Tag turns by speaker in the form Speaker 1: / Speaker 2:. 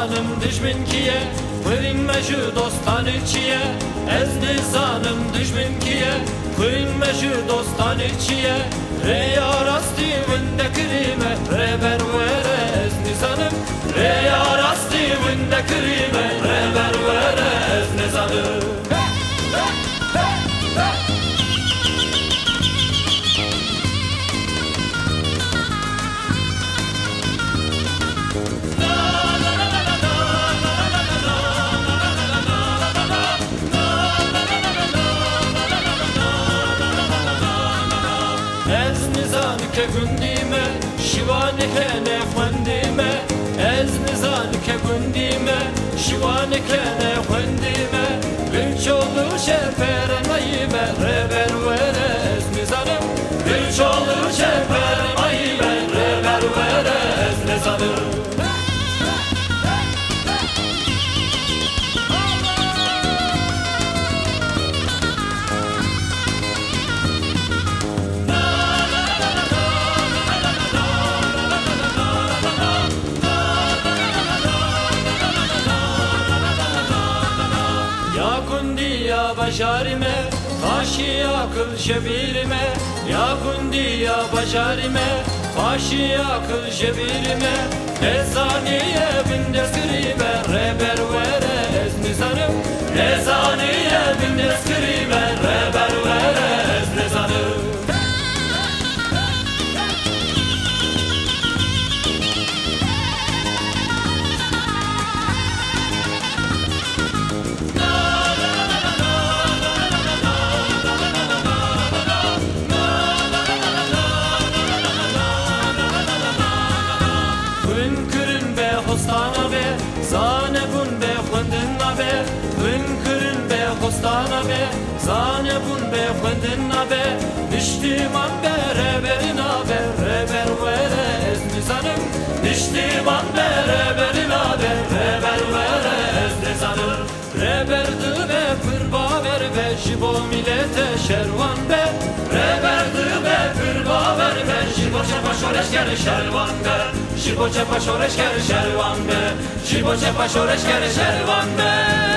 Speaker 1: زانم دشمن کیه خوین مشو دوستان چیه از نزانم دشمن کیه خوین مشو دوستان چیه ریا راستی من دکریمه ره بر وره از نزانم ریا راستی من دکریمه Ez nizanike gundime Şivanike ne fendime. Ez nizanike gundime Şivanike ne fendime. Gülç olur şefere nayime Reber vere. Ez nizanım. Gülç olur şefere nayime Reber vere. Ez nizanım ya başarime Faşi akıl şebirime Ya kundi ya başarime Faşi akıl şebirime Ezaniye binde skrime Zane bun be khundin be Gün kırın be hostana be. Zane bun be khundin be Niştiman be reberin be. Reber vere ez nizanım Niştiman be reberin be. Reber vere ez nizanım Reberdi be pırba ver be. Jibo millete şervan be. Reberdi be pırba ver be. Jibo çapa şoreş gel şervan be. Jibo çapa şoreş gel şervan be Jibo çapa şoreş gel şervan be